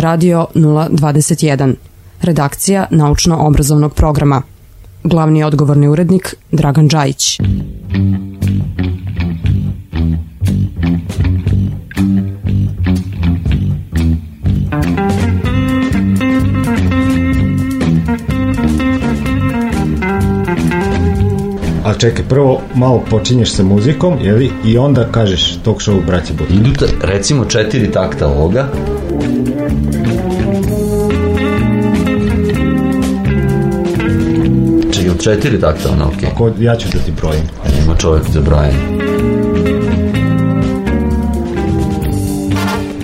Radio 021. Redakcija naučno-obrazovnog programa. Glavni odgovorni urednik Dragan Đajić. A čekaj, prvo malo počinješ sa muzikom, jeli, i onda kažeš talk show braći Butka. Idu recimo četiri takta ovoga. Četiri takta ono, okej. Ko, ja ću da ti brojim. Ima čovjek za brajanje.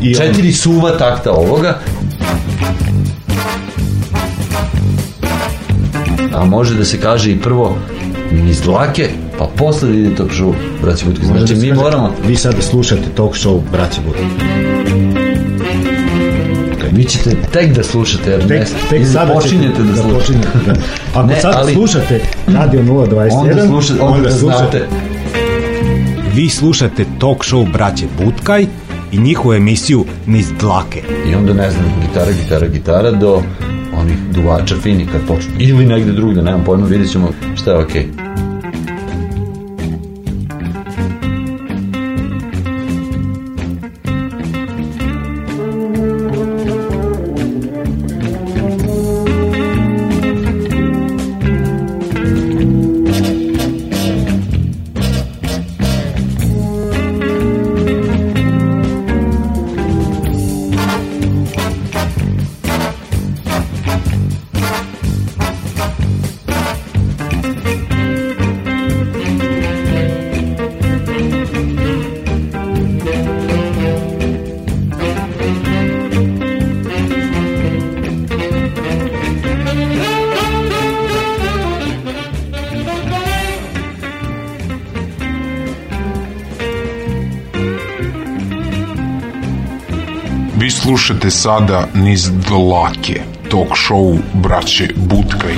I on- Četiri suva takta ovoga. A može da se kaže i prvo niz dlake, pa posle ide talk show, braći Butki. Znači mi moramo, Vi sada slušate talk show braći Butka. Vi ćete tek da slušate, jer Tek, ne, tek sada počinjete ćete da slušate. počinjete, da. Ako Ne, sad ali- slušate Radio 021, Onda slušate, onda, da znate. Vi slušate talk show braće Butkaj i njihovu emisiju Niz dlake. I onda ne znam, gitara, gitara, gitara do onih duvača fini kad počnu. Ili negde drugde, nemam pojma, vidjet ćemo šta je okej. Vi slušate sada niz dlake, talk show braće Butkaj.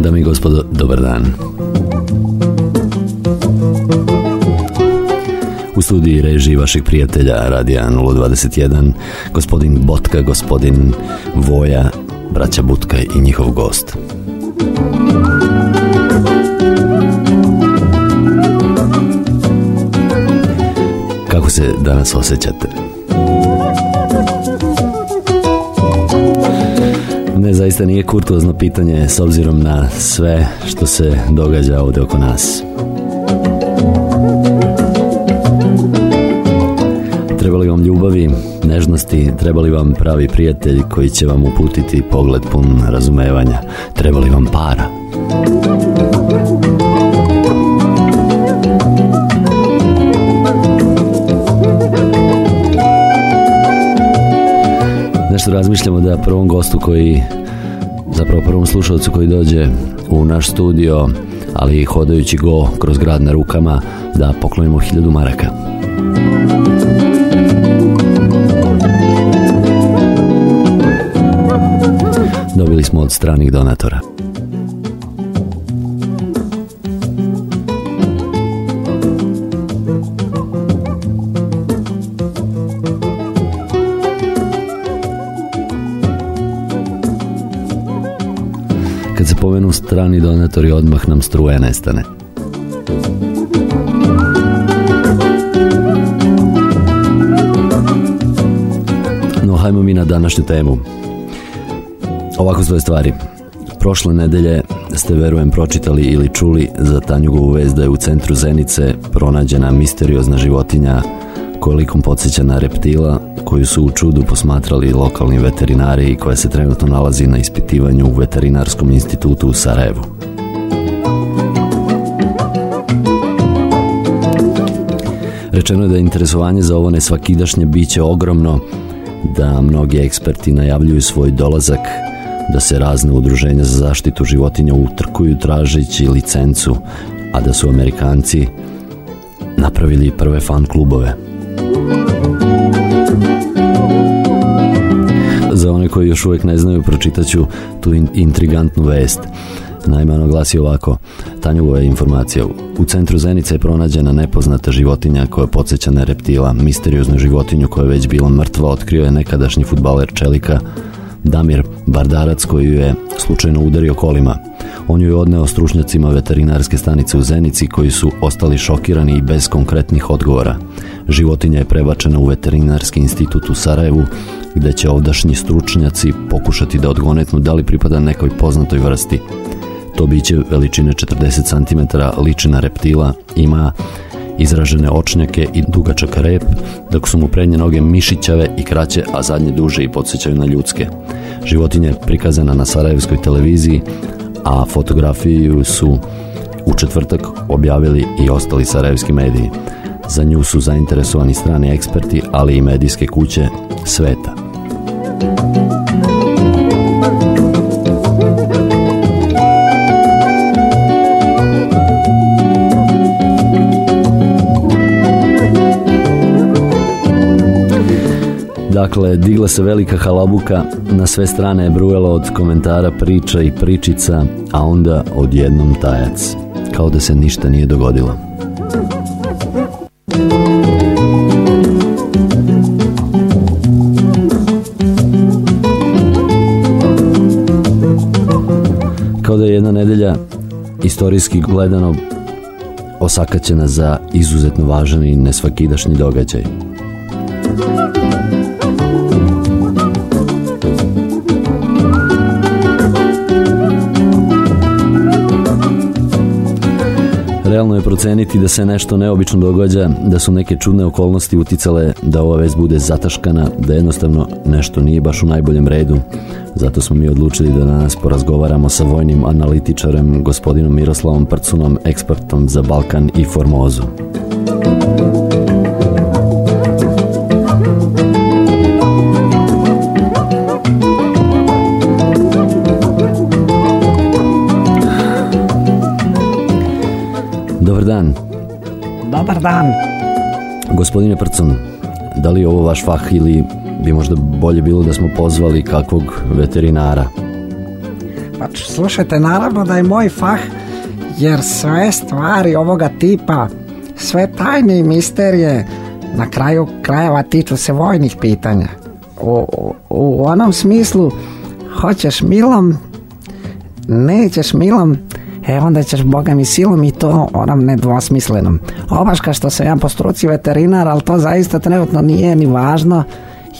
Dame i gospodo, dobar dan. U studiji režiji vaših prijatelja Radija 021, gospodin Botka, gospodin Voja, braća Butka i njihov gost. Se danas osjećate? Ne, zaista nije kurtuozno pitanje s obzirom na sve što se događa ovdje oko nas. Treba li vam ljubavi, nežnosti, treba li vam pravi prijatelj koji će vam uputiti pogled pun razumevanja, treba li vam para? Nešto razmišljamo da prvom gostu koji, zapravo prvom slušalcu koji dođe u naš studio, ali hodajući go kroz grad na rukama, da poklonimo hiljadu maraka. Dobili smo od stranih donatora. Strani donatori, odmah nam struje nestane. No, hajmo mi na današnju temu. Ovako svoje stvari. Prošle nedelje ste, verujem, pročitali ili čuli za Tanjugovu vez da je u centru Zenice pronađena misteriozna životinja kolikom podsjeća na reptila koju su u čudu posmatrali lokalni veterinari i koja se trenutno nalazi na ispitivanju u Veterinarskom institutu u Sarajevu. Rečeno je da je interesovanje za ovo nesvakidašnje biće ogromno, da mnogi eksperti najavljuju svoj dolazak, da se razne udruženja za zaštitu životinja utrkuju tražeći licencu, a da su Amerikanci napravili prve fan klubove. Koji još uvijek ne znaju, pročitat ću tu in- intrigantnu vest. Naime, ono glasi ovako, Tanjugova je informacija. U centru Zenice je pronađena nepoznata životinja koja podsjeća na reptila. Misterioznu životinju koja je već bila mrtva otkrio je nekadašnji futbaler Čelika Damir Bardarac koji je slučajno udario kolima. On ju je odneo stručnjacima veterinarske stanice u Zenici koji su ostali šokirani i bez konkretnih odgovora. Životinja je prebačena u veterinarski institut u Sarajevu gdje će ovdašnji stručnjaci pokušati da odgonetnu da li pripada nekoj poznatoj vrsti. To biće veličine 40 cm liči na reptila, ima izražene očnjake i dugačak rep, dok su mu prednje noge mišićave i kraće, a zadnje duže i podsjećaju na ljudske. Životinja je prikazana na Sarajevskoj televiziji, a fotografiju su u četvrtak objavili i ostali sarajevski mediji. Za nju su zainteresovani strani eksperti, ali i medijske kuće sveta. Dakle, digla se velika halabuka, na sve strane je brujalo od komentara priča i pričica, a onda odjednom tajac. Kao da se ništa nije dogodilo. Istorijski gledano osakaćena za izuzetno važan i nesvakidašnji događaj. Proceniti da se nešto neobično događa, da su neke čudne okolnosti uticale da ova vez bude zataškana, da jednostavno nešto nije baš u najboljem redu. Zato smo mi odlučili da danas porazgovaramo sa vojnim analitičarem gospodinom Miroslavom Prcunom, ekspertom za Balkan i Formozu. Gospodine Prcun, da li je ovo vaš fah ili bi možda bolje bilo da smo pozvali kakvog veterinara? Pa slušajte, naravno da je moj fah, jer sve stvari ovoga tipa, sve tajne i misterije, na kraju krajeva tiču se vojnih pitanja. U, u, u onom smislu, hoćeš milom, nećeš milom, e onda ćeš boga mi silom i to onom nedvosmislenom. Obaška što sam ja po struci veterinar, ali to zaista trenutno nije ni važno,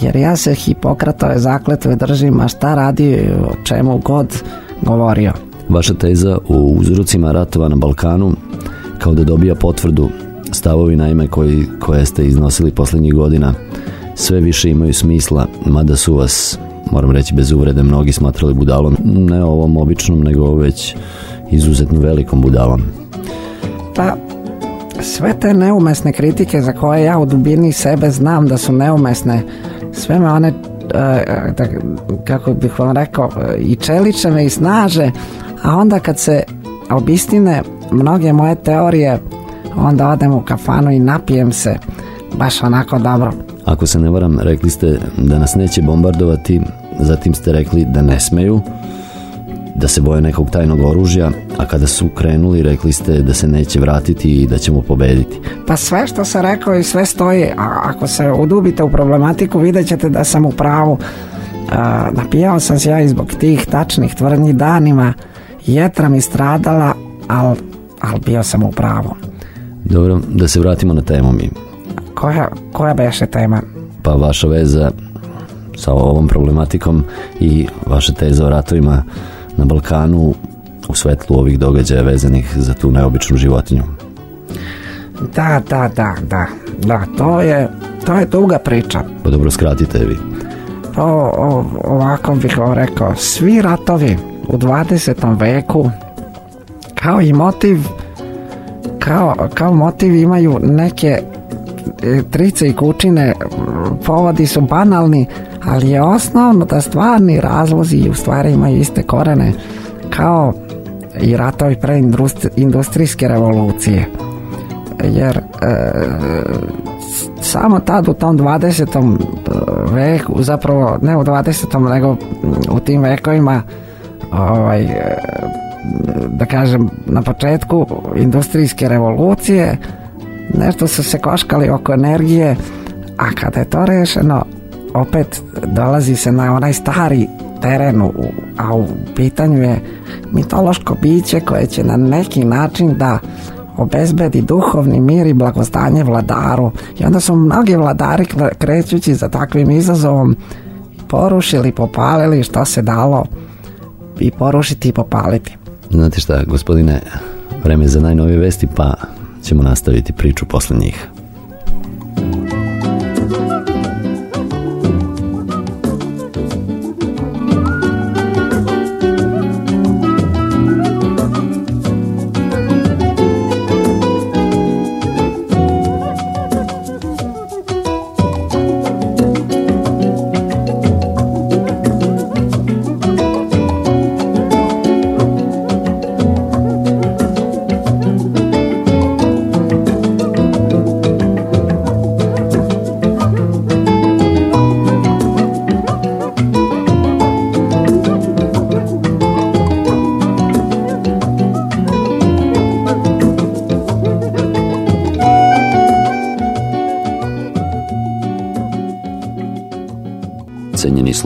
jer ja se Hipokratove zakletve držim, a šta radi, o čemu god govorio. Vaša teza o uzrocima ratova na Balkanu kao da dobija potvrdu stavovi naime koji, koje ste iznosili posljednjih godina sve više imaju smisla, mada su vas, moram reći bez uvrede, mnogi smatrali budalom, ne ovom običnom, nego već izuzetno velikom budalom. Pa, sve te neumesne kritike za koje ja u dubini sebe znam da su neumesne, sve me one, da, kako bih vam rekao, e, i čeliče me i snaže, a onda kad se obistine mnoge moje teorije, onda odem u kafanu i napijem se baš onako dobro. Ako se ne varam, rekli ste da nas neće bombardovati, zatim ste rekli da ne smeju, da se boje nekog tajnog oružja, a kada su krenuli rekli ste da se neće vratiti i da ćemo pobediti. Pa sve što sam rekao i sve stoji, a ako se udubite u problematiku vidjet ćete da sam u pravu. Napijao sam se ja i zbog tih tačnih tvrdnji danima, jetra mi stradala, ali al bio sam u pravu. Dobro, da se vratimo na temu mi. Koja, koja beše tema? Pa vaša veza sa ovom problematikom i vaša teza o ratovima na Balkanu u svetlu ovih događaja vezanih za tu neobičnu životinju. Da, da, da, da, da, to je, to je duga priča. Pa dobro, skratite vi. O, o, ovako bih vam rekao, svi ratovi u 20. veku kao i motiv kao, kao motiv imaju neke trice i kućine povodi su banalni ali je osnovno da stvarni razlozi u stvari imaju iste korene kao i ratovi pre industrijske revolucije jer e, samo tad u tom 20. veku zapravo ne u 20. nego u tim vekovima ovaj, da kažem, na početku industrijske revolucije, nešto su se koškali oko energije, a kada je to rešeno, opet dolazi se na onaj stari teren, a u pitanju je mitološko biće koje će na neki način da obezbedi duhovni mir i blagostanje vladaru. I onda su mnogi vladari kre- krećući za takvim izazovom porušili, popalili što se dalo i porušiti i popaliti. Znate šta, gospodine, vreme za najnovije vesti, pa ćemo nastaviti priču posle njih.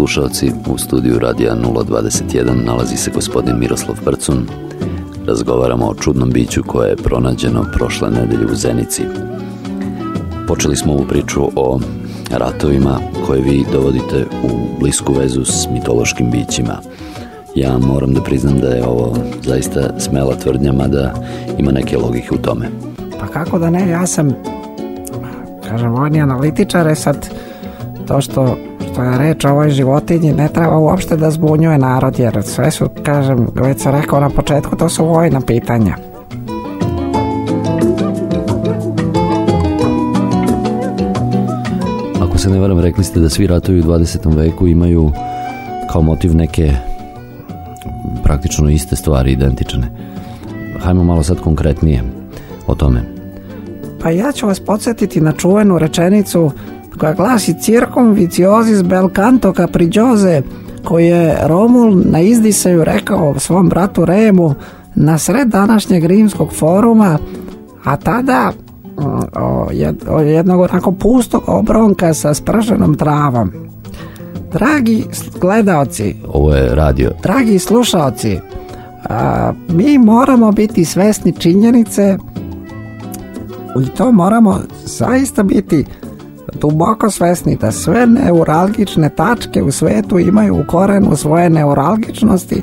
Slušalci, u studiju Radija 021 nalazi se gospodin Miroslav Prcun. Razgovaramo o čudnom biću koje je pronađeno prošle nedelje u Zenici. Počeli smo ovu priču o ratovima koje vi dovodite u blisku vezu s mitološkim bićima. Ja moram da priznam da je ovo zaista smela tvrdnja, mada ima neke logike u tome. Pa kako da ne, ja sam, kažem, vojni analitičar je sad to što, što je reč o ovoj životinji ne treba uopšte da zbunjuje narod, jer sve su, kažem, već sam rekao na početku, to su vojna pitanja. Ako se ne varam, rekli ste da svi ratovi u 20. veku imaju kao motiv neke praktično iste stvari, identične. Hajmo malo sad konkretnije o tome. Pa ja ću vas podsjetiti na čuvenu rečenicu koja glasi Circum viciosis bel canto caprigiose koji je Romul na izdisaju rekao svom bratu Remu na sred današnjeg rimskog foruma, a tada mm, o, jed- o jednog onako pustog obronka sa sprženom travom. Dragi gledaoci, Ovo je radio. Dragi slušalci, a, mi moramo biti svesni činjenice i to moramo zaista biti duboko svesni da sve neuralgične tačke u svetu imaju u korenu svoje neuralgičnosti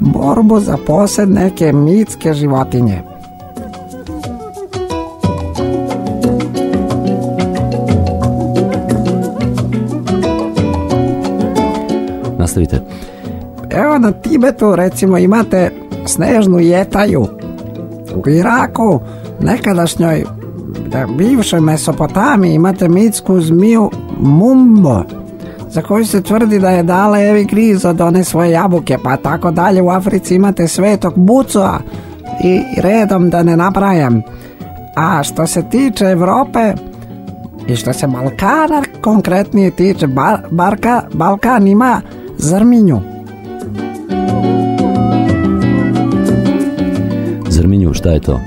borbu za posed neke mitske životinje. Nastavite. Evo na Tibetu recimo imate snežnu jetaju. U Iraku, nekadašnjoj da, bivšoj Mesopotamiji imate mitsku zmiju Mumbo za koju se tvrdi da je dala Evi Griz od one svoje jabuke, pa tako dalje u Africi imate svetog Bucoa i redom da ne nabrajam. A što se tiče Evrope i što se Balkana konkretnije tiče, Bar, Barka, Balkan ima zrminju. Zrminju, šta je to?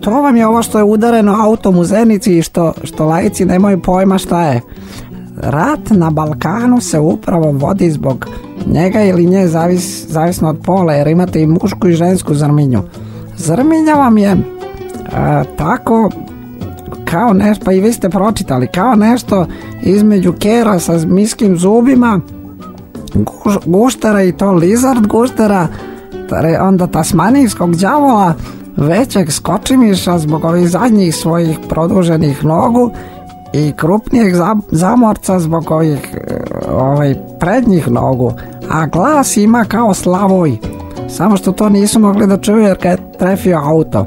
To vam je ovo što je udareno autom u Zenici i što, što laici nemaju pojma šta je. Rat na Balkanu se upravo vodi zbog njega ili nje zavis, zavisno od pola jer imate i mušku i žensku zrminju. Zrminja vam je a, tako kao nešto, pa i vi ste pročitali, kao nešto između kera sa miskim zubima, guš- guštera i to lizard guštera, onda tasmanijskog đavola, većeg skočimiša zbog ovih zadnjih svojih produženih nogu i krupnijeg za- zamorca zbog ovih e, ovaj, prednjih nogu, a glas ima kao slavoj, samo što to nisu mogli da čuju jer kad je trefio auto.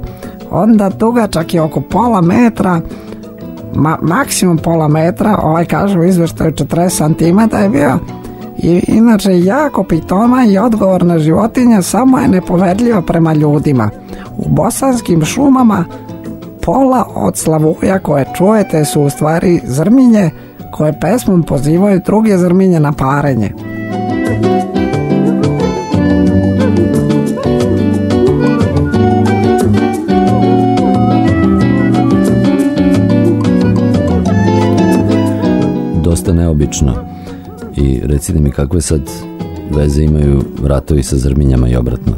Onda dugačak je oko pola metra, ma, maksimum pola metra, ovaj kaže u izveštaju 40 cm je bio i, inače jako pitoma i odgovorna životinja samo je nepovedljiva prema ljudima. U bosanskim šumama pola od slavuja koje čujete su u stvari zrminje koje pesmom pozivaju druge zrminje na parenje. Dosta neobično. I recite mi kakve sad veze imaju ratovi sa Zrminjama i obratno.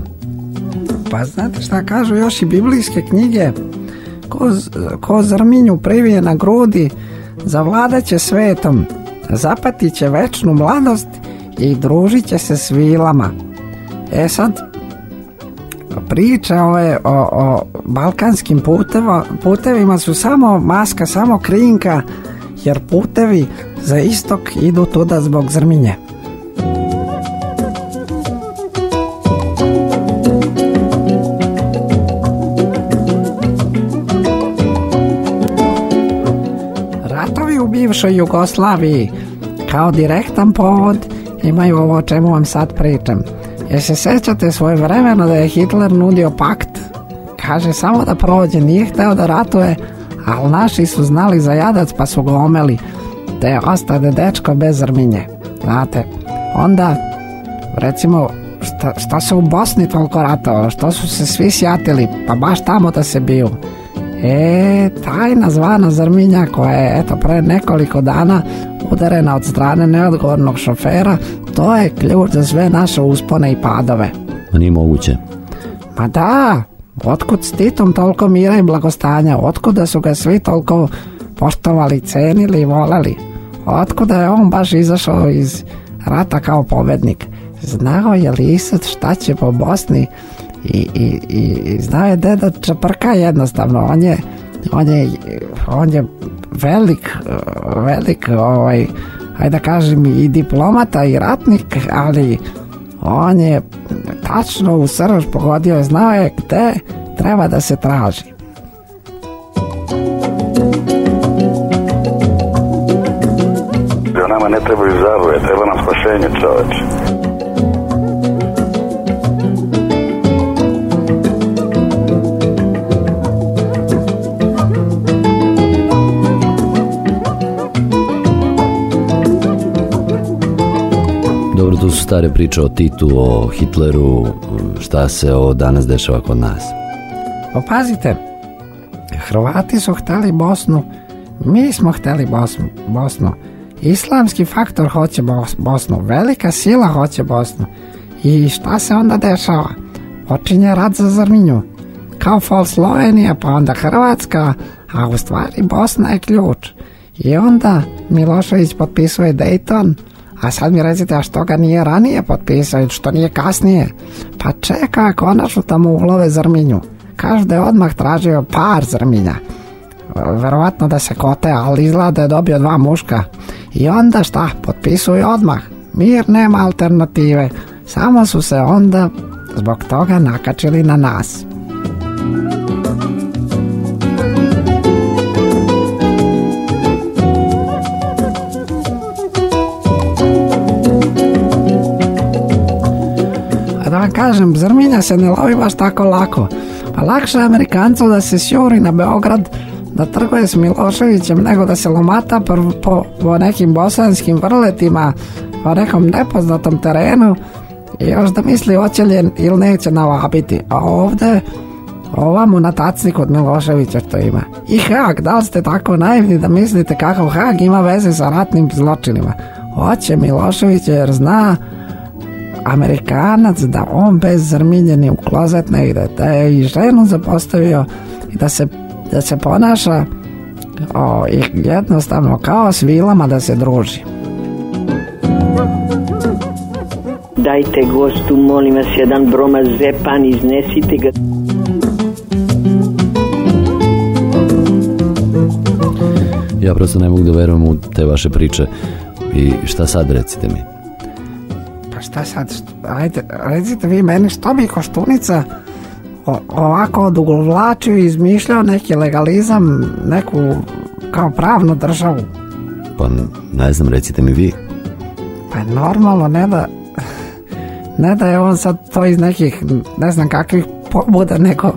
Pa znate šta kažu još i biblijske knjige? Ko, ko Zrminju privije na grudi, zavladat će svetom, zapatit će večnu mladost i družit će se s vilama. E sad, priče ove o, o balkanskim puteva, putevima su samo maska, samo krinka, jer putevi za istok idu tuda zbog Zrminje. Ratovi u bivšoj Jugoslaviji kao direktan povod imaju ovo o čemu vam sad pričam. Jer se sećate svoje vremeno da je Hitler nudio pakt? Kaže samo da prođe, nije hteo da ratuje, ali naši su znali za jadac pa su ga omeli, te ostade dečko bez zrminje. Znate, onda recimo šta, šta se u Bosni toliko ratovalo, što su se svi sjatili, pa baš tamo da se biju. E, tajna zvana Zrminja koja je eto pre nekoliko dana udarena od strane neodgovornog šofera, to je ključ za sve naše uspone i padove. Ma nije moguće. Ma da, otkud s Titom toliko mira i blagostanja, otkud da su ga svi toliko poštovali, cenili i voleli, otkud da je on baš izašao iz rata kao pobednik. Znao je lisac šta će po Bosni? I, i, i, i znao je deda Čaprka jednostavno, on je, on je, on je velik, velik ovaj, hajde da kažem i diplomata i ratnik, ali on je tačno u srž pogodio i znao je gde treba da se traži. Nama ne trebaju zabave, treba nam spašenje čoveče. Su stare priče o Titu, o Hitleru, šta se ovo danas dešava kod nas. Pa pazite, Hrvati su hteli Bosnu, mi smo hteli Bosnu, Bosnu. Islamski faktor hoće Bos- Bosnu, velika sila hoće Bosnu. I šta se onda dešava? Počinje rat za Zrminju. Kao fol Slovenija, pa onda Hrvatska, a u stvari Bosna je ključ. I onda Milošević potpisuje Dayton, a sad mi recite, a što ga nije ranije potpisao, što nije kasnije? Pa čeka, konačno tamo ulove Zrminju. Kaže da je odmah tražio par Zrminja. Verovatno da se kote, ali izgleda da je dobio dva muška. I onda šta, potpisuje odmah. Mir nema alternative. Samo su se onda zbog toga nakačili na nas. Kažem, Zrminja se ne lovi baš tako lako. Pa lakše je Amerikancu da se sjuri na Beograd da trguje s Miloševićem nego da se lomata po, po, po nekim bosanskim vrletima po nekom nepoznatom terenu i još da misli hoće li ili neće navabiti. A ovde ovamo na tacni kod Miloševića što ima. I Hag, da li ste tako naivni da mislite kakav Hag ima veze sa ratnim zločinima? Hoće Milošević jer zna Amerikanac da on bez zrminje ni u klozet ne ide, da je i ženu zapostavio i da se, da se ponaša o, i jednostavno kao s vilama da se druži. Dajte gostu, molim vas, jedan broma zepan, iznesite ga. Ja prosto ne mogu da verujem u te vaše priče. I šta sad recite mi? Šta sad, ajde, recite vi meni što bi Koštunica ovako odugovlačio i izmišljao neki legalizam, neku kao pravnu državu. Pa ne znam, recite mi vi. Pa je normalno, ne da ne da je on sad to iz nekih ne znam kakvih pobuda, nego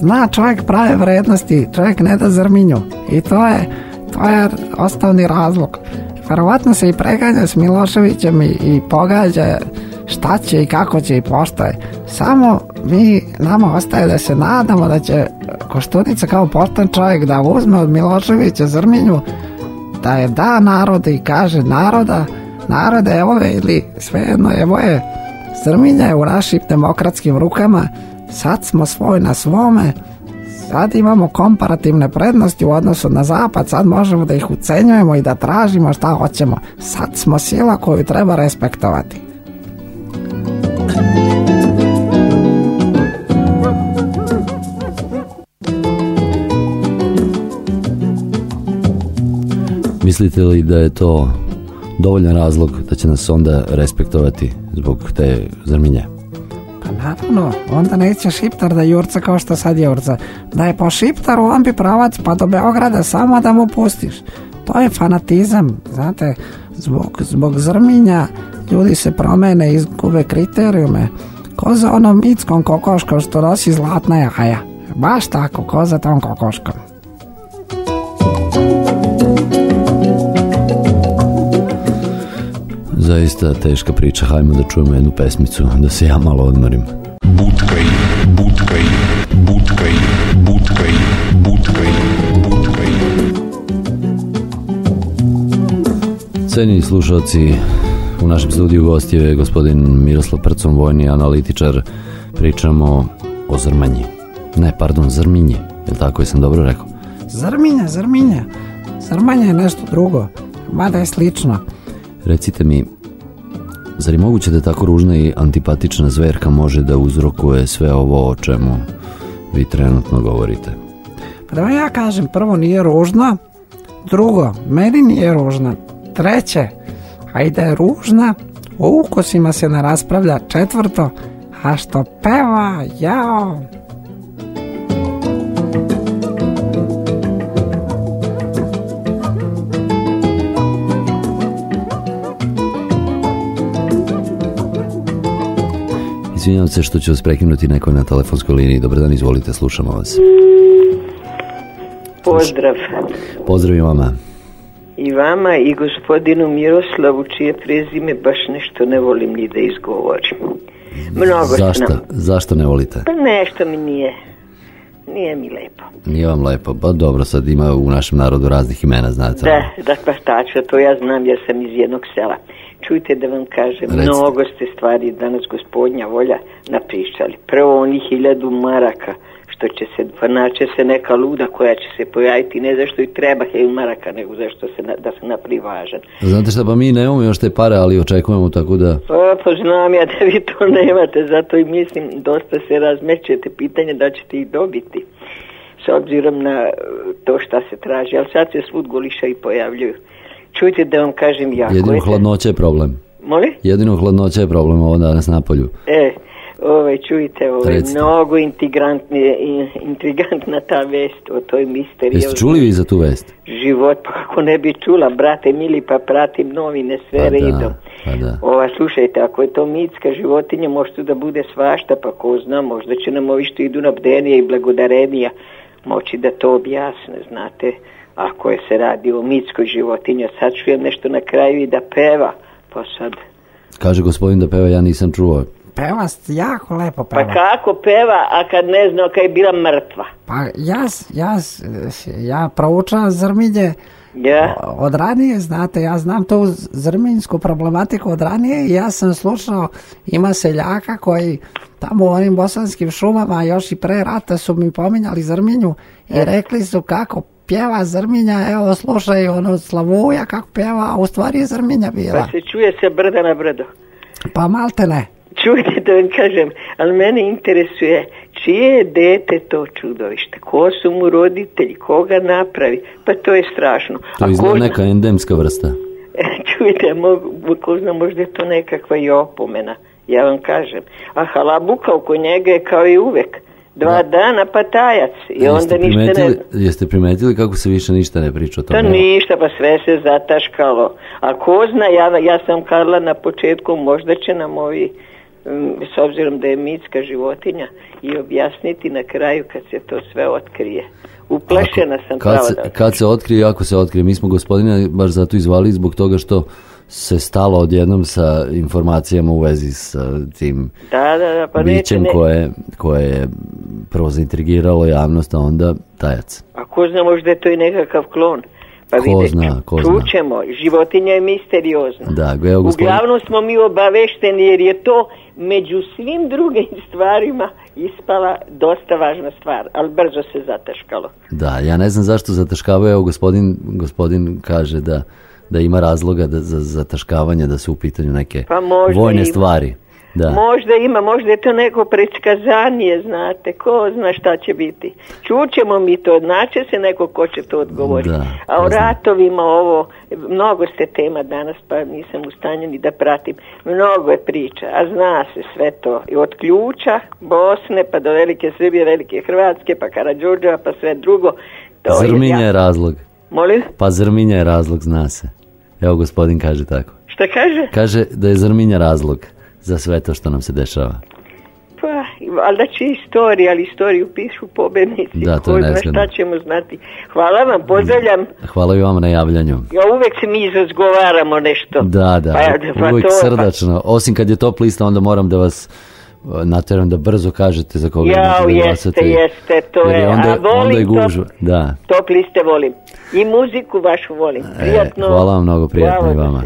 zna čovjek prave vrednosti, čovjek ne da zrminju i to je to je osnovni razlog. Verovatno se i preganja s Miloševićem i, i pogađa šta će i kako će i poštaje. Samo mi, nama ostaje da se nadamo da će Koštunica kao pošten čovjek da uzme od Miloševića zrminju da je da narodu i kaže naroda, narode evo je ili svejedno evo je Zrminja je u našim demokratskim rukama, sad smo svoj na svome, sad imamo komparativne prednosti u odnosu na zapad, sad možemo da ih ucenjujemo i da tražimo šta hoćemo. Sad smo sila koju treba respektovati. Mislite li da je to dovoljan razlog da će nas onda respektovati zbog te zrminje? Naravno, onda neće Šiptar da jurca kao što sad jurca. Da je po Šiptaru, on bi pravac pa do Beograda samo da mu pustiš. To je fanatizam, znate, zbog, zbog zrminja ljudi se promene, izgube kriterijume. Ko za onom mickom kokoškom što nosi zlatna jaja. Baš tako, ko za tom kokoškom. Zaista teška priča, hajmo da čujemo jednu pesmicu, da se ja malo odmorim. Butkaj, butkaj, butkaj, butkaj, butkaj, butkaj. Cenjeni slušalci, u našem studiju gost je gospodin Miroslav Prcom, vojni analitičar. Pričamo o zrmanji. Ne, pardon, zrminji. Je li tako, jesam dobro rekao? Zrminja, zrminja. Zrmanja je nešto drugo, mada je slično. Recite mi, zar je moguće da tako ružna i antipatična zverka može da uzrokuje sve ovo o čemu vi trenutno govorite? Pa da ja kažem, prvo nije ružna, drugo, meni nije ružna, treće, a i da je ružna, o ukusima se ne raspravlja, četvrto, a što peva, jao. Izvinjam se što ću vas prekinuti neko na telefonskoj liniji. Dobar dan, izvolite, slušamo vas. Pozdrav Pozdrav i vama. i vama i gospodinu Miroslavu čije prezime baš nešto ne volim ni da izgovorim. Mnogo Zašto, nam- zašto ne volite? Pa nešto mi nije, nije mi lepo. Nije vam lepo. Pa dobro, sad ima u našem narodu raznih imena, znate. Da, da pa tačno, to ja znam jer sam iz jednog sela. Čujte da vam kažem, Recite. mnogo ste stvari danas gospodnja volja napričali. Prvo onih hiljadu maraka, što će se, pa naće se neka luda koja će se pojaviti, ne zašto i treba hiljadu maraka, nego zašto se, na- da se napravi važan. Znate šta, pa mi nemamo još te pare, ali očekujemo tako da... Pa, pa znam ja da vi to nemate, zato i mislim dosta se razmećete pitanje da ćete ih dobiti. S obzirom na e, to šta se traži, ali sad se svud goliša i pojavljuju. Čujte da vam kažem jako. Jedino je- hladnoća je problem. Molim? Jedino hladnoća je problem ovo danas na polju. E, ovaj, čujte, ovo je Recite. mnogo intrigantna ta vest o toj misteriji. Jeste čuli vi za tu vest? Život, pa kako ne bi čula, brate mili, pa pratim novine sve Pa redom. da, pa da. Ova, slušajte, ako je to mitska životinja, može to da bude svašta, pa ko zna, možda će nam ovi što idu na bdenija i blagodarenija moći da to objasne, znate, ako je se radi o mitskoj životinji, a sad čujem nešto na kraju i da peva, pa sad, Kaže gospodin da peva, ja nisam čuo. Peva jako lepo pa peva. kako peva, a kad ne zna, kad je bila mrtva, Pa ja, ja, ja proučavam zrminje ja? od ranije, znate, ja znam tu zrminjsku problematiku od ranije i ja sam slušao, ima seljaka koji tamo u onim bosanskim šumama još i pre rata su mi pominjali zrminju i rekli su kako pjeva zrminja, evo slušaj ono slavuja kako pjeva, a u stvari je zrminja Pa bila. se čuje se brda na brdo. Pa malte ne. Čujte da vam kažem, ali mene interesuje čije je dete to čudovište, ko su mu roditelji, koga napravi, pa to je strašno. To ko zna- neka endemska vrsta. Čujte, mogu, ko zna, možda je to nekakva i opomena, ja vam kažem. A halabuka oko njega je kao i uvek. Dva dana pa tajac i onda jeste, ništa ne... jeste primetili kako se više ništa ne priča o To tome? ništa, pa sve se zataškalo. A ko zna, ja, ja sam Karla na početku, možda će nam ovi, mm, s obzirom da je mitska životinja, i objasniti na kraju kad se to sve otkrije. Uplašena sam Kad pravo se, da... kad se otkrije, ako se otkrije. Mi smo gospodina baš zato izvali zbog toga što se stalo odjednom sa informacijama u vezi sa tim Da, da, da, pa bićem ne... koje, koje je prvo zaintrigiralo javnost, a onda tajac. A ko zna, možda je to i nekakav klon. Pa Ko vidjet zna, ko zna. Čućemo, životinja je misteriozna. Da, evo gospodin, Uglavnom smo mi obavešteni jer je to među svim drugim stvarima ispala dosta važna stvar, ali brzo se zataškalo. da, ja ne znam zašto zataškavaju, evo gospodin, gospodin kaže da, da ima razloga da, za zataškavanje, da su u pitanju neke Pa vojne ima. stvari. Da. Možda ima, možda je to neko predskazanje, znate, ko zna šta će biti. Čućemo mi to, naće se neko ko će to odgovoriti. Da, A o ratovima ovo, mnogo ste tema danas, pa nisam u stanju ni da pratim. Mnogo je priča, a zna se sve to. I od ključa Bosne, pa do Velike Srbije, Velike Hrvatske, pa Karadžorđeva, pa sve drugo. To je Zrminja ja- je razlog. Molim? Pa Zrminja je razlog, zna se. Evo gospodin kaže tako. Šta kaže? Kaže da je Zrminja razlog za sve to što nam se dešava. Pa, valjda će istorija, ali istoriju pišu pobednici. Da, to je nezgodno. šta ćemo znati. Hvala vam, pozdravljam. Hvala i vama na javljanju. Ja uvek se mi izrazgovaramo nešto. Da, da, Pa, pa uvijek to- srdačno. Osim kad je top lista, onda moram da vas nateram da brzo kažete za koga Jao, jeste, glasate. jeste, to jer je. Onda, A volim onda je to. gužva. Da. Top liste volim. I muziku vašu volim. Prijatno. E, hvala vam mnogo, prijatno i vama.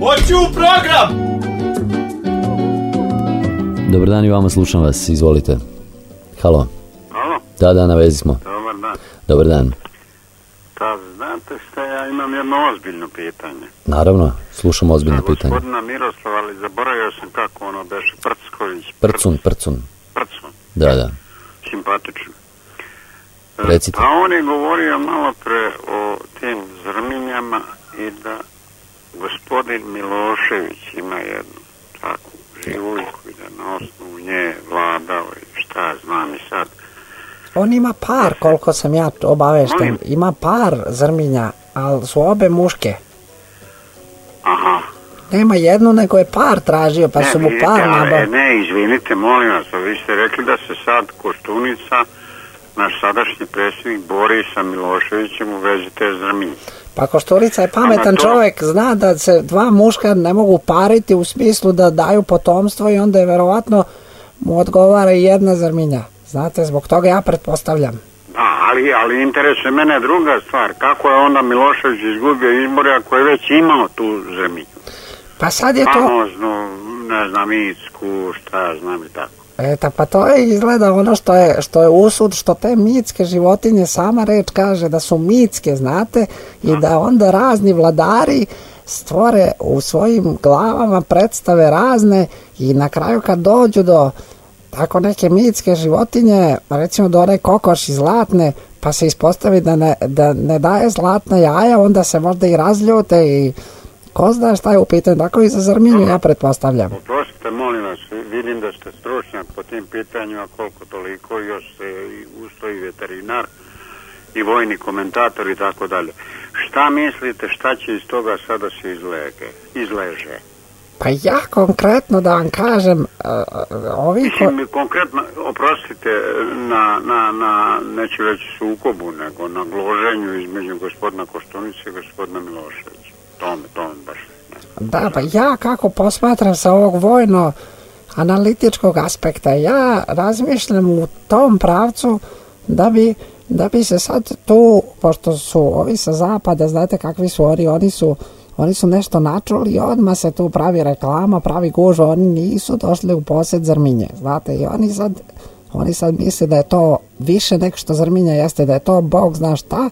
Hoću u program! Dobar dan i vama, slušam vas, izvolite. Halo. Alo, Da, da, na vezi smo. dobar dan. Dobar dan. Pa znate šta, ja imam jedno ozbiljno pitanje. Naravno, slušam ozbiljno Za pitanje. gospodina Miroslava, ali zaboravio sam kako ono beše, Prcković. Prcun, prcun. Prcun, Da, da. simpatično. E, Recite. Pa on je govorio malo pre o tim zrminjama i da gospodin Milošević ima jednu takvu živujku i da na osnovu nje vladao i šta znam i sad. On ima par, koliko sam ja obavešten. Ima par zrminja, ali su obe muške. Aha, Nema jednu, nego je par tražio, pa su mu par nabavili. e, Ne, izvinite, molim vas, vi ste rekli da se sad Koštunica, naš sadašnji predsjednik, bori sa Miloševićem u vezi te zrminje. Pa Košturica je pametan to- čovjek, zna da se dva muška ne mogu pariti u smislu da daju potomstvo i onda je verovatno mu odgovara i jedna zrminja. Znate, zbog toga ja pretpostavljam. Da, ali, ali interesuje mene druga stvar, kako je onda Milošević izgubio izbore ako je već imao tu zrminju? Pa sad je to... Famoznu, ne znam, Icku, šta znam i tako. Eto, pa to je izgleda ono što je, što je usud, što te mitske životinje, sama reč kaže da su mitske, znate, i da onda razni vladari stvore u svojim glavama predstave razne i na kraju kad dođu do tako neke mitske životinje, recimo do one kokoši zlatne, pa se ispostavi da ne, da ne daje zlatna jaja, onda se možda i razljute i ko zna šta je u pitanju, tako i za zrminju ja pretpostavljam. Oprostite, molim vas, vidim da ste stručnjak po tim pitanjima, koliko toliko, još ste i ustoji veterinar i vojni komentator i tako dalje. Šta mislite, šta će iz toga sada se izlege, izleže? Pa ja konkretno da vam kažem, uh, ovi ko- Mislim, konkretno, oprostite, na, na, na, neću reći sukobu, nego na gloženju između gospodina Koštunice i gospodina Miloševića. To me, to me baš da, pa ja kako posmatram sa ovog vojno analitičkog aspekta, ja razmišljam u tom pravcu da bi, da bi se sad tu, pošto su ovi sa zapada, znate kakvi su oni, oni su oni su nešto načuli i odmah se tu pravi reklama, pravi gužva, oni nisu došli u posjed zrminje, znate, i oni sad, oni sad misle da je to više nego što zrminja jeste, da je to bog zna šta,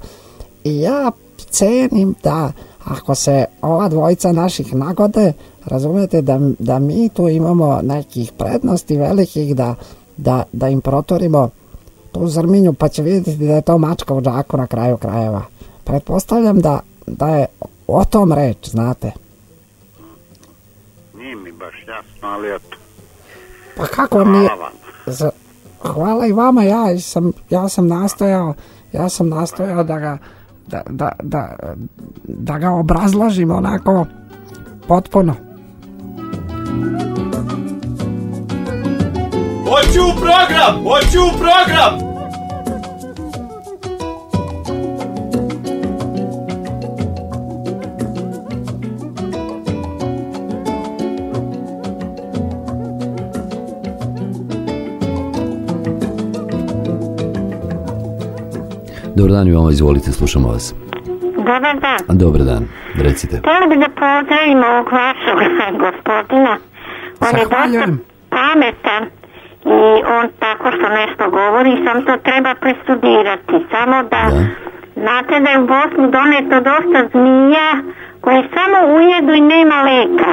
i ja cenim da ako se ova dvojica naših nagode, razumijete da, da mi tu imamo nekih prednosti velikih da, da, da im proturimo tu zrminju pa će vidjeti da je to mačka u džaku na kraju krajeva. Pretpostavljam da, da je o tom reč, znate. Nije mi baš jasno, ali eto. Pa kako nije... Hvala vam. Za, hvala i vama, ja sam, ja sam nastojao, ja sam nastojao da ga, da, da, da, da ga obrazložim onako potpuno. Hoću u program! Hoću u program! Dobar dan i vama, izvolite, slušamo vas. Dobar dan. Dobar dan, recite. Htjela bi da pozdravim ovog vašeg gospodina. On je dosta pametan i on tako što nešto govori, sam to treba prestudirati. Samo da, Da. znate da je u Bosnu doneto dosta zmija koje samo ujedu i nema leka.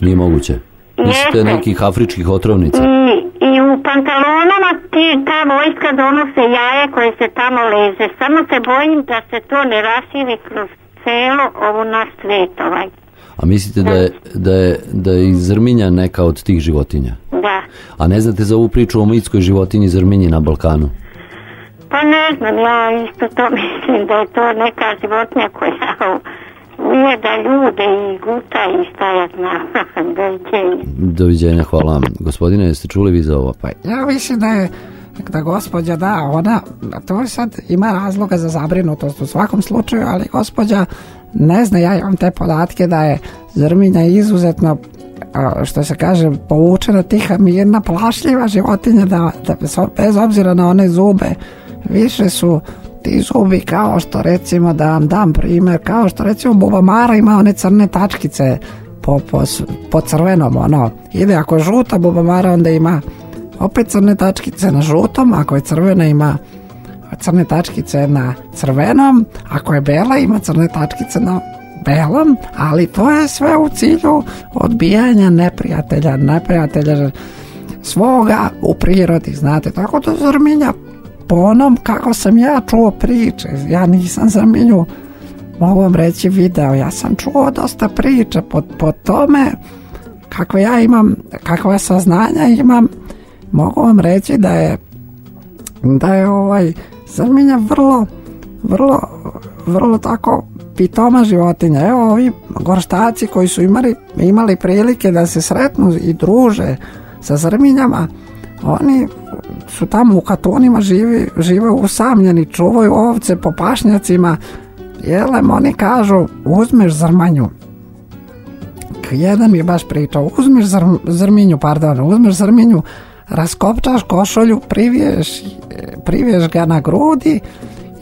Nije moguće. Jeste. nekih afričkih otrovnica? I, I u pantalonama ti, ta vojska donose jaje koje se tamo leze. Samo se bojim da se to ne raširi kroz celo ovu naš svet ovaj. A mislite da je, da je, da je zrminja neka od tih životinja? Da. A ne znate za ovu priču o mitskoj životinji zrminji na Balkanu? Pa ne znam, ja isto to mislim da je to neka životinja koja ujeda ljude i guta i šta ja znam. Doviđenja. Doviđenja, hvala vam. Gospodine, jeste čuli vi za ovo? Pa Ja mislim da je da gospođa da, ona, to sad ima razloga za zabrinutost u svakom slučaju, ali gospođa ne zna, ja imam te podatke da je Zrminja izuzetno što se kaže, povučena, tiha, mirna, plašljiva životinja, da, da bez obzira na one zube, više su ti zubi kao što recimo, da vam dam primjer, kao što recimo bubamara ima one crne tačkice po, po, po crvenom, ono, ide ako je žuta bubamara, onda ima opet crne tačkice na žutom, ako je crvena ima crne tačkice na crvenom, ako je bela ima crne tačkice na belom, ali to je sve u cilju odbijanja neprijatelja, neprijatelja svoga u prirodi, znate, tako da Zrminja po onom kako sam ja čuo priče, ja nisam Zrminju mogu vam reći video, ja sam čuo dosta priča po, po tome kako ja imam, kakva saznanja imam, mogu vam reći da je da je ovaj Zrminja vrlo vrlo, vrlo tako pitoma životinja. Evo ovi gorštaci koji su imali, imali prilike da se sretnu i druže sa zrminjama, oni su tamo u katonima živi, žive usamljeni, čuvaju ovce po pašnjacima, jelem oni kažu uzmeš zrmanju. Jedan mi je baš pričao, uzmeš zrm- zrminju, pardon, uzmeš zrminju, raskopčaš košulju, priviješ, priviješ ga na grudi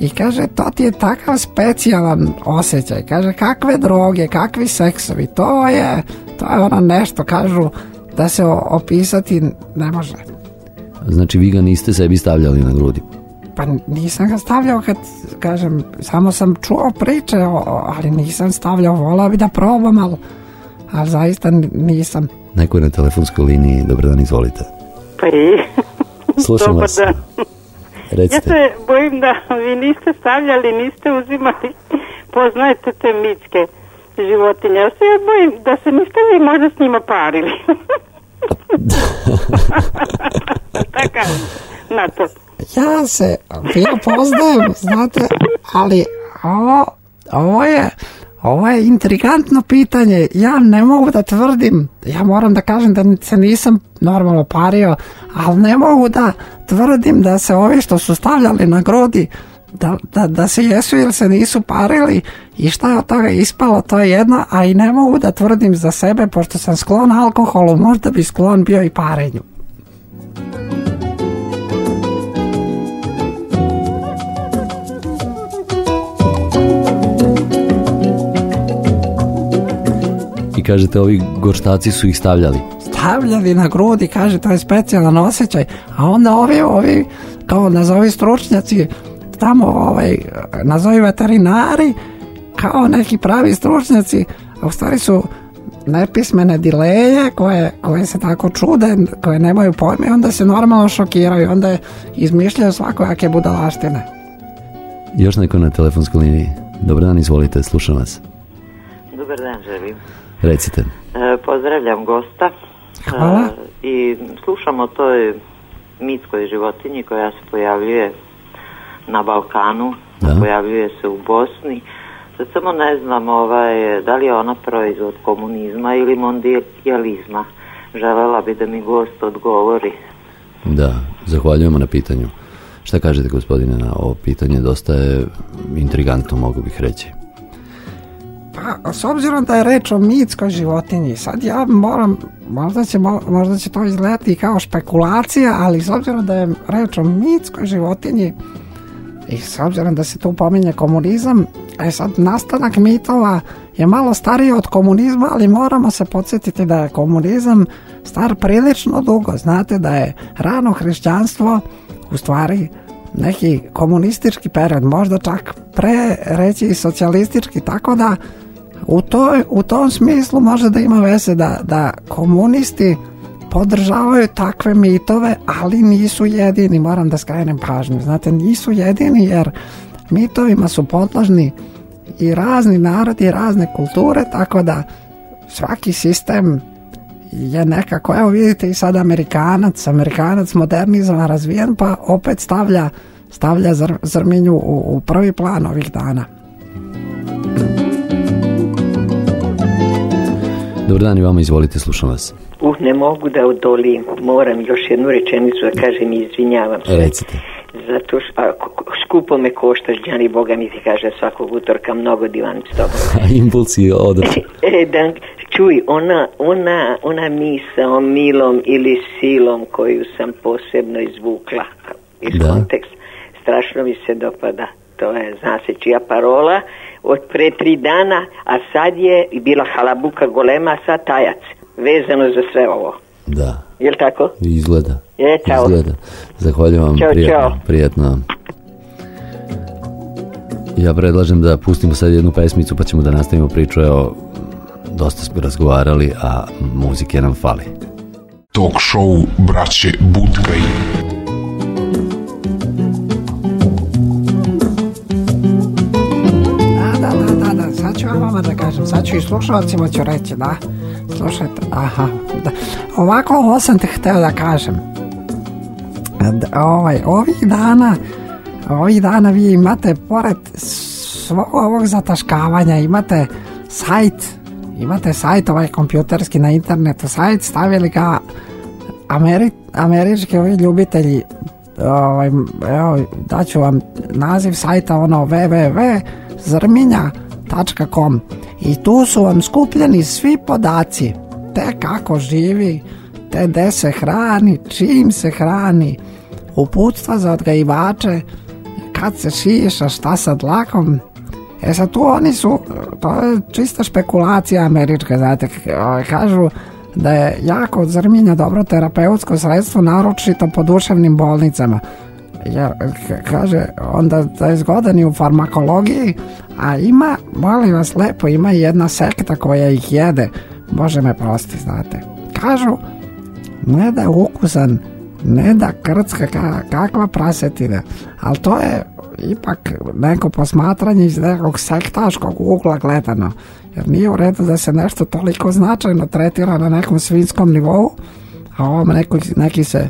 i kaže to ti je takav specijalan osjećaj. Kaže kakve droge, kakvi seksovi, to je, to je ono nešto, kažu da se opisati ne može. Znači vi ga niste sebi stavljali na grudi. Pa nisam ga stavljao kad, kažem, samo sam čuo priče, ali nisam stavljao, volao bi da probam, ali, ali zaista nisam. Neko je na telefonskoj liniji. Dobar dan, izvolite. Pa i... Slušam Dobar vas. dan. Ja Recite. se bojim da vi niste stavljali, niste uzimali, poznajete te mitske životinje. Ja se ja bojim da se niste vi možda s njima parili. Tako, na to. Ja se, ja poznajem, znate, ali ovo, ovo je, ovo je intrigantno pitanje. Ja ne mogu da tvrdim, ja moram da kažem da se nisam normalno pario, ali ne mogu da tvrdim da se ovi što su stavljali na grudi da, da, da se jesu ili se nisu parili i šta je od toga ispalo, to je jedno, a i ne mogu da tvrdim za sebe, pošto sam sklon alkoholu, možda bi sklon bio i parenju. I kažete, ovi gorštaci su ih stavljali. stavljali na grudi, kaže to je specijalan osjećaj, a onda ovi, ovi, kao nazovi stručnjaci, tamo ovaj, nazovi veterinari, kao neki pravi stručnjaci, a u stvari su nepismene dileje koje, koje se tako čude, koje nemaju pojma i onda se normalno šokiraju, onda izmišljaju svakojake budalaštine. Još neko na telefonskoj liniji. Dobar dan, izvolite, slušam vas. Dobar dan želim. Recite. E, pozdravljam gosta. Hvala. E, I slušam o toj mitskoj životinji koja se pojavljuje na Balkanu, Da. pojavljuje se u Bosni. Sad samo ne znam ovaj, da li je ona proizvod komunizma ili mondijalizma. Želela bi da mi gost odgovori. Da, zahvaljujemo na pitanju. Šta kažete gospodine na ovo pitanje? Dosta je intrigantno, mogu bih reći. Pa, s obzirom da je reč o mitskoj životinji, sad ja moram, možda će, mo- možda će to izgledati kao špekulacija, ali s obzirom da je reč o mitskoj životinji, I s obzirom da se tu pominje komunizam, e sad nastanak mitova je malo stariji od komunizma, ali moramo se podsjetiti da je komunizam star prilično dugo. Znate da je rano hrišćanstvo u stvari neki komunistički period, možda čak pre reći socijalistički, tako da u, toj, u tom smislu može da ima veze da, da komunisti podržavaju takve mitove, ali nisu jedini, moram da skrenem pažnju. Znate, nisu jedini jer mitovima su podložni i razni narodi i razne kulture, tako da svaki sistem je nekako, evo vidite i sad Amerikanac, Amerikanac modernizovan, razvijen, pa opet stavlja, stavlja zr, zrminju u, u prvi plan ovih dana. Dobar dan i vama, izvolite, slušam vas. Uh, ne mogu da odolim, moram još jednu rečenicu da kažem i izvinjavam se. Recite. Zato što skupo me koštaš, Đani, Boga mi ti kaže svakog utorka, mnogo divan s tobom. Impulsi od... E, dan, čuj, ona, ona, ona misa o milom ili silom koju sam posebno izvukla iz Da. kontekst, strašno mi se dopada. To je, zna se čija parola, od pre tri dana, a sad je i bila halabuka golema, a sad tajac, vezano za sve ovo. Da, Jel tako? izgleda. Je, čao. Izgleda. Zahvaljujem vam, Ćao, prijatno, čao. prijatno. Ja predlažem da pustimo sad jednu pesmicu pa ćemo da nastavimo priču. Evo, dosta smo razgovarali, a muzike nam fali. Talk show braće Budkaj. Vama da kažem, sad ću i slušalcima ću reći, da. Slušajte, aha, da. Ovako, ovo sam te hteo da kažem. D- Ovaj, ovih dana, ovih dana vi imate, pored svog ovog zataškavanja, imate sajt, imate sajt ovaj kompjuterski na internetu, sajt, stavili ga Ameri, američki ovi ljubitelji ovaj, evo, daću vam naziv sajta ono www.zrminja.com i tu su vam skupljeni svi podaci te kako živi te gde se hrani, čim se hrani uputstva za odgajivače kad se šiša, šta sa dlakom E sad tu oni su, to je čista špekulacija američka, znate, ovaj, kažu da je jako od zrminja dobro terapeutsko sredstvo, naročito po duševnim bolnicama. Jer, kaže, onda da je zgodan i u farmakologiji, a ima, molim vas lepo, ima jedna sekta koja ih jede, Bože me prosti, znate. Kažu, ne da je ukusan, ne da krcka ka, kakva prasetina, ali to je ipak neko posmatranje iz nekog sektaškog ugla gledano. Jer nije u redu da se nešto toliko značajno tretira na nekom svinskom nivou, a ovom neko, neki se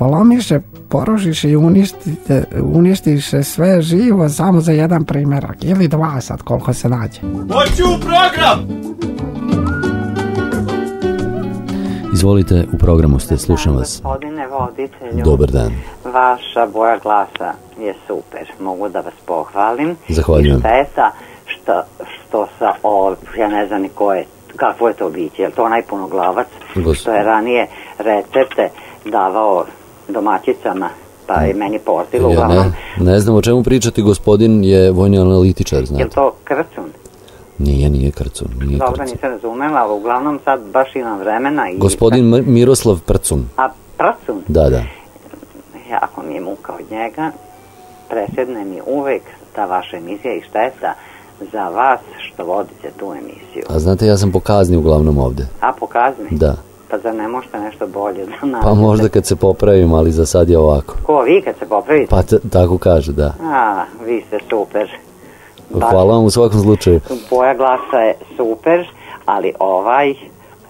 polomiše, porušiše i uništite, uništiše sve živo samo za jedan primjerak. Ili dva sad koliko se nađe. Hoću u program! Izvolite, u programu ste, slušam vas. Gospodine voditelju, Dobar dan. vaša boja glasa je super, mogu da vas pohvalim. Zahvaljujem. I šteta što, što sa, o, ja ne znam ni ko je, kakvo je to biće, je li to onaj punoglavac Gos- što je ranije recepte davao domaćicama, pa je meni portilo, Ja uglavnom, ne, ne znam o čemu pričati, gospodin je vojni analitičar, je li znate. to krcun? Nije, nije Krcun, nije Dobro, Krcun. nisam razumela, ali uglavnom sad baš imam vremena i... Gospodin Miroslav Prcun, A prcun? da, da. jako mi je muka od njega, presjedne mi uvek ta vaša emisija i šteta za vas što vodite tu emisiju. A znate, ja sam po kazni uglavnom ovde. A pokazni? Da. Pa zar ne možete nešto bolje da nađete? Pa možda kad se popravim, ali za sad je ovako. Ko vi kad se popravite? Pa t- tako kaže, da. A, vi ste super. Baš Hvala vam u svakom slučaju. Boja glasa je super, ali ovaj,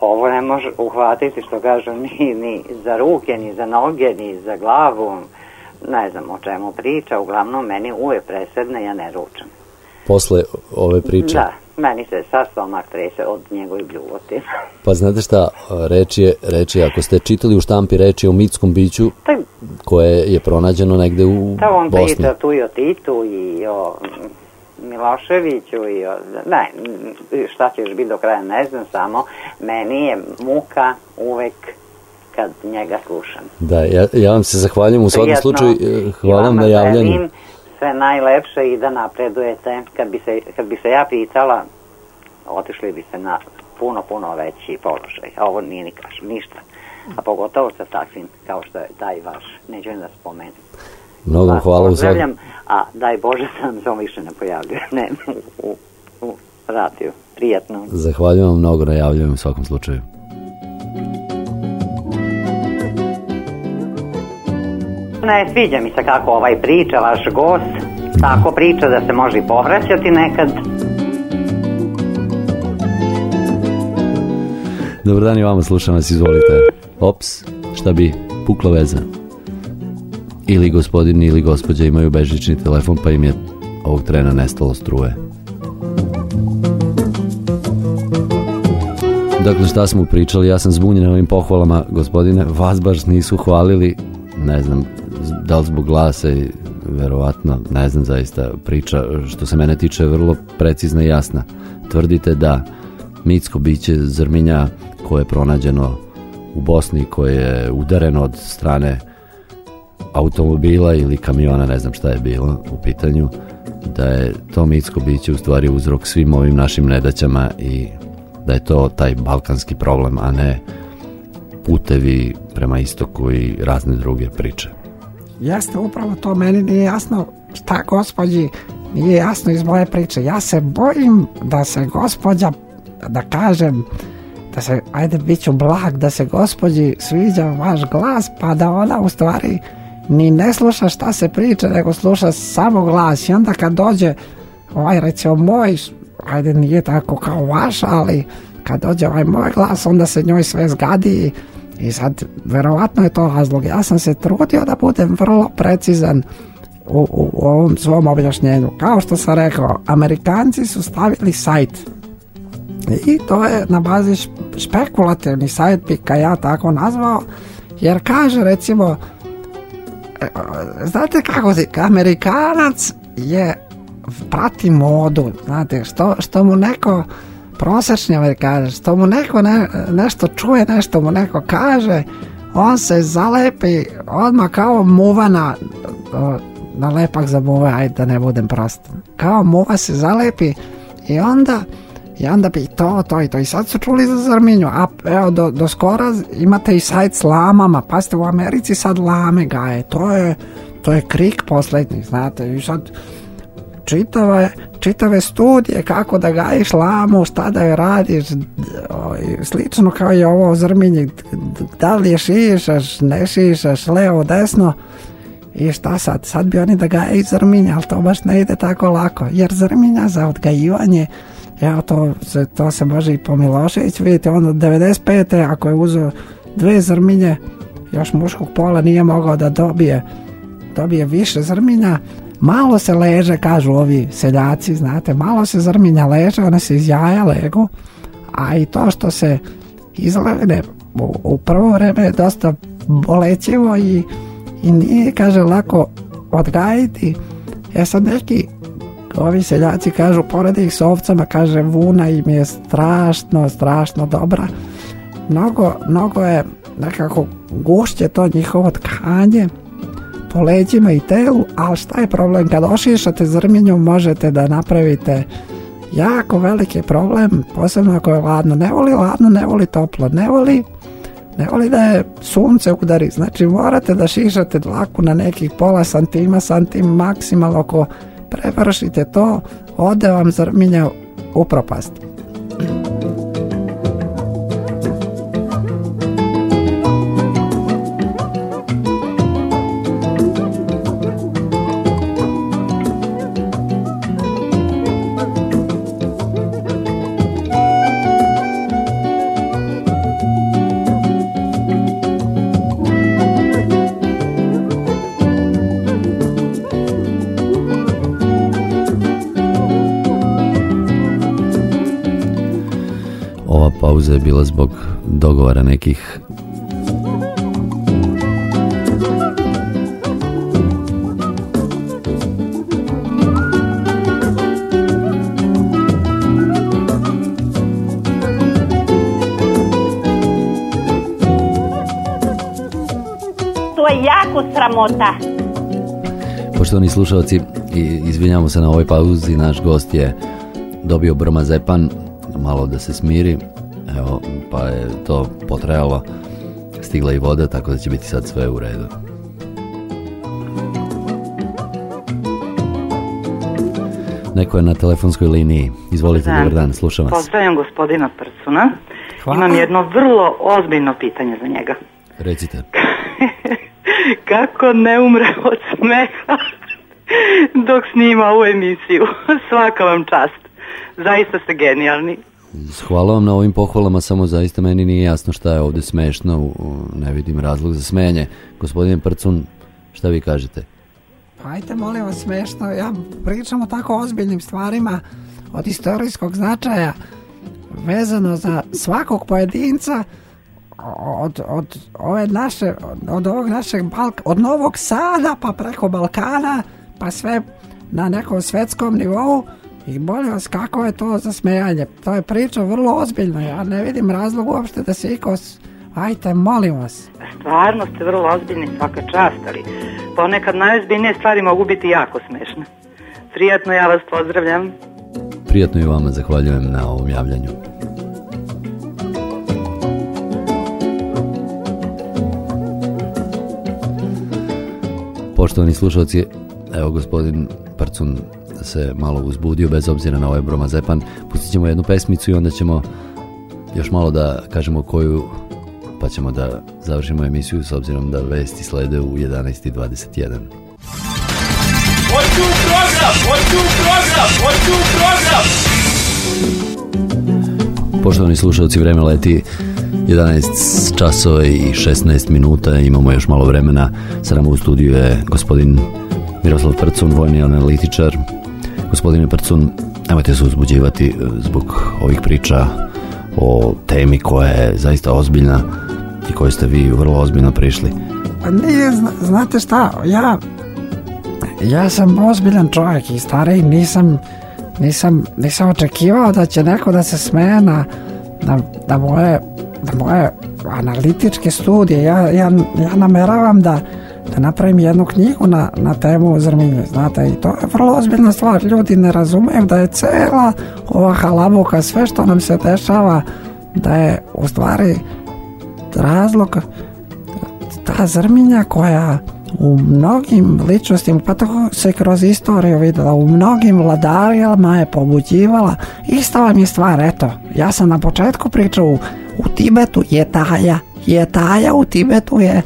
ovo ne može uhvatiti što kažu ni, ni za ruke, ni za noge, ni za glavu. Ne znam o čemu priča, uglavnom meni uvijek presedne, ja ne ručam. Posle ove priče. Da, meni se sa stomak trese od njegovih bljuvoti. Pa znate šta, reč je, reč je, ako ste čitali u štampi reč je o mitskom biću Pa, koje je pronađeno negde u da on Bosni. priča tu i o Titu i o Miloševiću i o, ne, šta će još biti do kraja, ne znam, samo meni je muka uvek kad njega slušam. Da, ja, ja vam se zahvaljujem u svakom slučaju, e, I hvala na javljanju. želim sve najlepše i da napredujete. Kad bi se, kad bi se ja pitala, otišli bi se na puno, puno veći položaj. A ovo nije ni kažem, ništa. A pogotovo sa takvim kao što je taj vaš. Neću da spomenem. Mnogo Vas hvala pozdravljam, a daj Bože sam se on više ne pojavljuje. Ne, u, u, u radiju. Prijetno. Zahvaljujem vam mnogo, najavljujem u svakom slučaju. Ne, sviđa mi se kako ovaj priča, vaš gost. Tako priča da se može i povraćati nekad. Dobar dan i vama, slušam vas, izvolite. Ops, šta bi, pukla veza. Ili gospodin ili gospođa imaju bežični telefon pa im je ovog trena nestalo struje. Dakle, šta smo pričali, ja sam zbunjen ovim pohvalama, gospodine, vas baš nisu hvalili, ne znam, da li zbog glasa verovatno, ne znam zaista, priča što se mene tiče vrlo precizna i jasna. Tvrdite da mitsko biće zrminja koje je pronađeno u Bosni, koje je udareno od strane automobila ili kamiona, ne znam šta je bilo u pitanju, da je to mitsko biće u stvari uzrok svim ovim našim nedaćama i da je to taj balkanski problem, a ne putevi prema istoku i razne druge priče. Jeste upravo to, meni nije jasno šta gospođi nije jasno iz moje priče. Ja se bojim da se gospođa, da kažem, da se, ajde bit ću blag, da se gospođi sviđa vaš glas, pa da ona u stvari ni ne sluša šta se priča, nego sluša samo glas. I onda kad dođe, ovaj recimo moj, ajde nije tako kao vaš, ali kad dođe ovaj moj glas, onda se njoj sve zgadi i sad, verovatno je to razlog. Ja sam se trudio da budem vrlo precizan u, u, u ovom svom objašnjenju. Kao što sam rekao, Amerikanci su stavili sajt i to je na bazi šp- špekulativni sajt bi ga ja tako nazvao, jer kaže recimo, e, znate kako ti, Amerikanac je prati modu, znate, što, što mu neko prosječni Amerikanac, što mu neko ne, nešto čuje, nešto mu neko kaže, on se zalepi odmah kao muva na, na lepak za muve, ajde da ne budem prost. Kao muva se zalepi i onda i onda bi to, to i to. I sad su čuli za Zrminju, a evo do, do skora imate i sajt s lamama, pazite u Americi sad lame gaje, to je, to je krik posljednji, znate, i sad čitave, čitave studije kako da gajiš lamu, šta da je radiš, d- o, slično kao i ovo zrminje, da li je šišaš, ne šišaš, levo, desno, i šta sad? Sad bi oni da gaje zrminja, ali to baš ne ide tako lako, jer zrminja za odgajivanje Evo to se, to se može i po Milošević vidite, on od 95. ako je uzeo dve zrminje, još muškog pola nije mogao da dobije, dobije više zrminja, malo se leže, kažu ovi seljaci, znate, malo se zrminja leže, one se iz jaja legu, a i to što se izlevne u, u prvo vreme je dosta bolećivo i, i nije, kaže, lako odgajiti. E sad neki ovi seljaci kažu, porede ih s ovcama, kaže, vuna im je strašno, strašno dobra. Mnogo, mnogo je nekako gušće to njihovo tkanje po leđima i telu, ali šta je problem? Kad ošišate zrminju možete da napravite jako veliki problem, posebno ako je ladno. Ne voli ladno, ne voli toplo, ne voli ne voli da je sunce udari, znači morate da šišate dlaku na nekih pola santima, santim maksimalno ako prevršite to, ode vam zrminja u propast. Ova pauza je bila zbog dogovora nekih jako sramota. Poštovani slušalci, I izvinjavamo se na ovoj pauzi, naš gost je dobio brmazepan, malo da se smiri, potrajalo, stigla i voda, tako da će biti sad sve u redu. Neko je na telefonskoj liniji. Izvolite, dobar dan, slušam vas. Pozdravljam gospodina Prcuna. Imam jedno vrlo ozbiljno pitanje za njega. Recite. Kako ne umre od smeha dok snima ovu emisiju? Svaka vam čast. Zaista ste genijalni. Hvala vam na ovim pohvalama, samo zaista meni nije jasno šta je ovdje smešno, ne vidim razlog za smenje. Gospodine Prcun, šta vi kažete? Pa Ajte, molim vas, smešno. Ja pričam o tako ozbiljnim stvarima od istorijskog značaja vezano za svakog pojedinca od, od ove naše, od ovog našeg Balka, od Novog Sada pa preko Balkana pa sve na nekom svetskom nivou i molim vas kako je to za smejanje. To je priča vrlo ozbiljna. Ja ne vidim razlog uopšte da se iko... Ajte, molim vas. Stvarno ste vrlo ozbiljni svaka čast, ali ponekad najozbiljnije stvari mogu biti jako smešne. Prijatno, ja vas pozdravljam. Prijatno i vama zahvaljujem na ovom javljanju. Poštovani slušalci, evo gospodin Prcun se malo uzbudio bez obzira na ovaj bromazepan. Pustit ćemo jednu pesmicu i onda ćemo još malo da kažemo koju pa ćemo da završimo emisiju s obzirom da vesti slede u 11.21. Hoću program, hoću program, hoću program. Poštovani slušalci, vreme leti 11 časova i 16 minuta, imamo još malo vremena. Sa nama u studiju je gospodin Miroslav Prcun, vojni analitičar. Gospodine Prcun, nemojte se uzbuđivati e, zbog ovih priča o temi koja je zaista ozbiljna i koju ste vi vrlo ozbiljno prišli. Pa nije, zna- znate šta, ja, ja sam ozbiljan čovjek i stariji, nisam, nisam, nisam očekivao da će neko da se smeje na, na, na moje, na moje analitičke studije. Ja, ja, ja nameravam da, da napravim jednu knjigu na, na temu zrminje, znate, i to je vrlo ozbiljna stvar. Ljudi ne razumeju da je cela ova halabuka, sve što nam se dešava, da je u stvari razlog ta zrminja koja u mnogim ličnostima, pa to se kroz istoriju vidjela, u mnogim vladarijama je pobuđivala. Ista vam je stvar, eto, ja sam na početku pričao, u, Tibetu je taja, je taja u Tibetu je,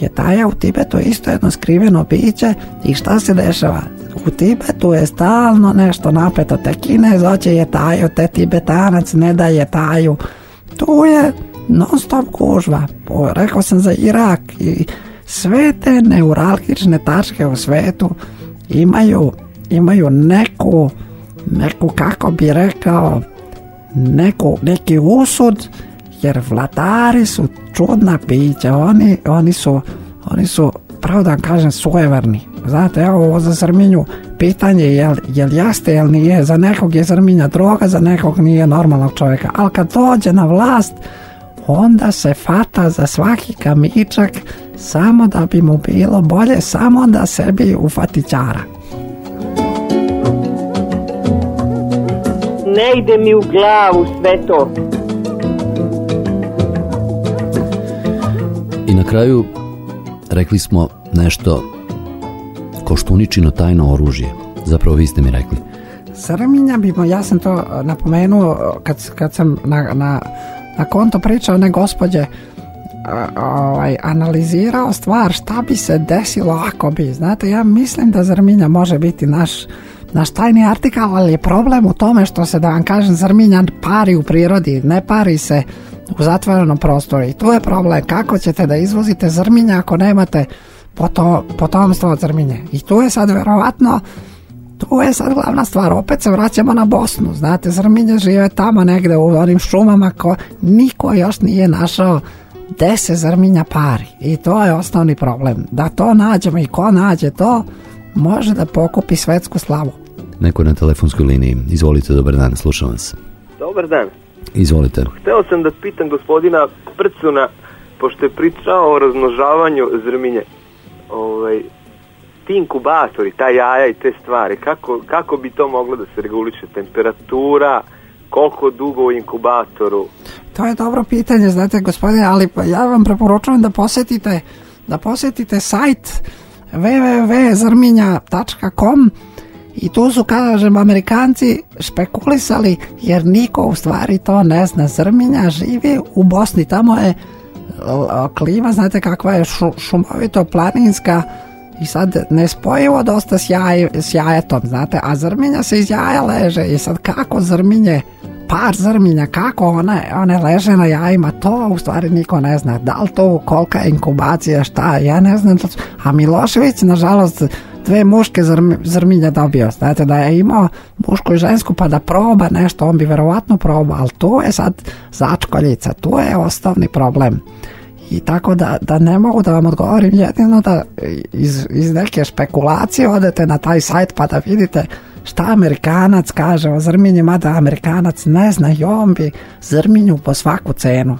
je taja u Tibetu isto jedno skriveno biće i šta se dešava? U Tibetu je stalno nešto napeto, te Kinez hoće je taju, te Tibetanac ne da je taju. Tu je non stop gužva. Po- Rekao sam za Irak i sve te neuralgične tačke u svetu imaju, imaju neku, neku kako bi rekao, neku, neki usud, jer vladari su čudna bića, oni, oni su, oni su, pravo da kažem, sujeverni. Znate, evo ovo za Zrminju, pitanje je jel, jaste, jel nije, za nekog je Zrminja droga, za nekog nije normalnog čovjeka, ali kad dođe na vlast, onda se fata za svaki kamičak samo da bi mu bilo bolje, samo da sebi ufati ćara. Ne ide mi u glavu sve to. Na kraju rekli smo nešto koštuničino tajno oružje. Zapravo vi ste mi rekli. Srminja bi, mo- ja sam to uh, napomenuo uh, kad, kad sam na, na, na konto pričao one gospođe uh, ovaj, analizirao stvar šta bi se desilo ako bi, znate, ja mislim da Zrminja može biti naš naš tajni artikal, ali je problem u tome što se, da vam kažem, Zrminja pari u prirodi, ne pari se u zatvorenom prostoru i tu je problem kako ćete da izvozite Zrminja ako nemate poto, potomstvo od Zrminje i tu je sad verovatno tu je sad glavna stvar, opet se vraćamo na Bosnu, znate, Zrminje žive tamo negde u onim šumama ko niko još nije našao gde se Zrminja pari i to je osnovni problem, da to nađemo i ko nađe to može da pokupi svetsku slavu. Neko na telefonskoj liniji. Izvolite, dobar dan, slušam vas. Dobar dan. Izvolite. Hteo sam da pitam gospodina Prcuna, pošto je pričao o razmnožavanju zrminje. Ovaj, ti inkubatori, ta jaja i te stvari, kako, kako bi to moglo da se reguliše? Temperatura, koliko dugo u inkubatoru? To je dobro pitanje, znate gospodine, ali pa ja vam preporučujem da posetite da posetite sajt www.zrminja.com i tu su, kažem, Amerikanci špekulisali jer niko u stvari to ne zna. Zrminja živi u Bosni, tamo je klima, znate kakva je šu, šumovito planinska i sad nespojivo dosta s, jaj, s jajetom, znate, a zrminja se iz jaja leže i sad kako zrminje par zrminja, kako one, one leže na jajima, to u stvari niko ne zna. Da li to kolika je inkubacija, šta, ja ne znam. A Milošević, nažalost, dve muške zrm, zrminja dobio. Znate, da je imao mušku i žensku pa da proba nešto, on bi verovatno probao, ali tu je sad začkoljica, tu je osnovni problem. I tako da, da ne mogu da vam odgovorim jedino da iz, iz neke špekulacije odete na taj sajt pa da vidite šta Amerikanac kaže o zrminju, mada Amerikanac ne zna i on bi zrminju po svaku cenu.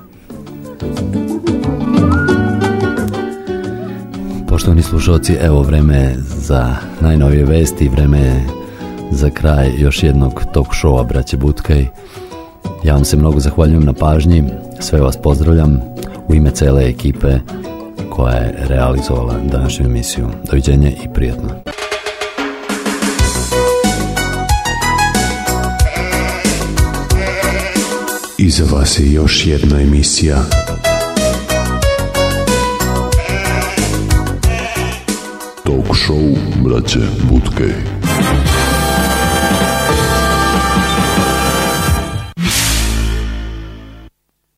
Poštovani slušalci, evo vreme za najnovije vesti, vreme za kraj još jednog talk showa Braće Butkaj. Ja vam se mnogo zahvaljujem na pažnji, sve vas pozdravljam u ime cele ekipe koja je realizovala današnju emisiju. Doviđenje i prijatno. Iza vas je još jedna emisija Talk show braće Butke.